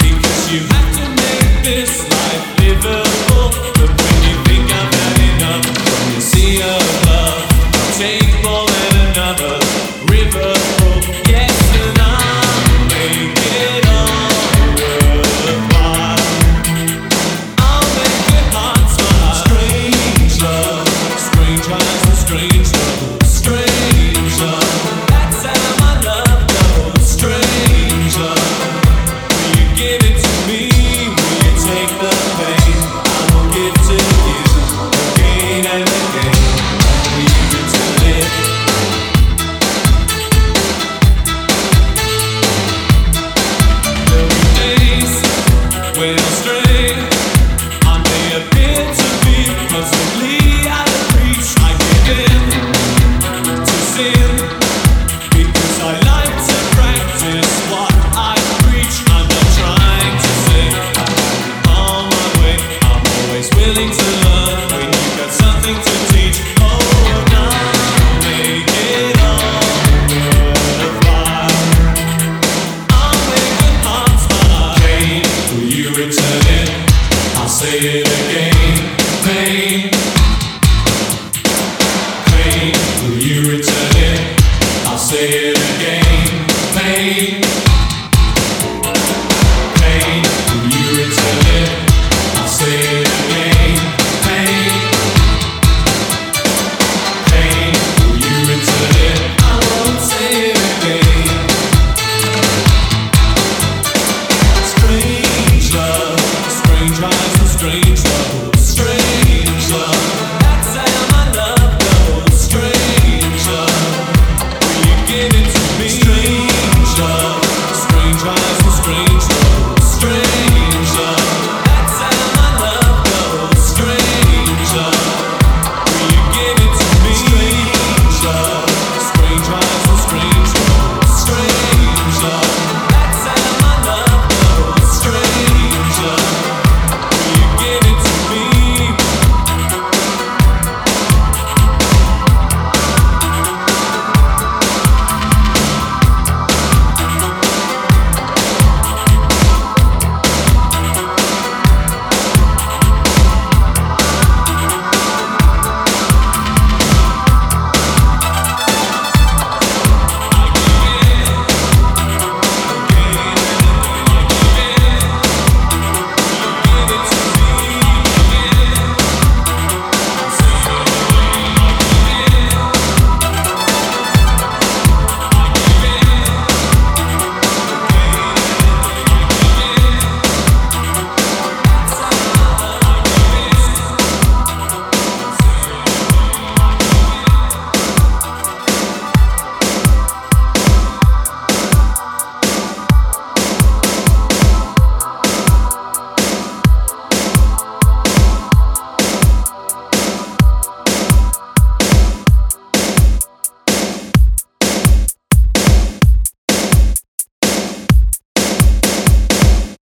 because you have to make this life livable. say it again. Pain, pain, will you return it? I'll say it again. Pain.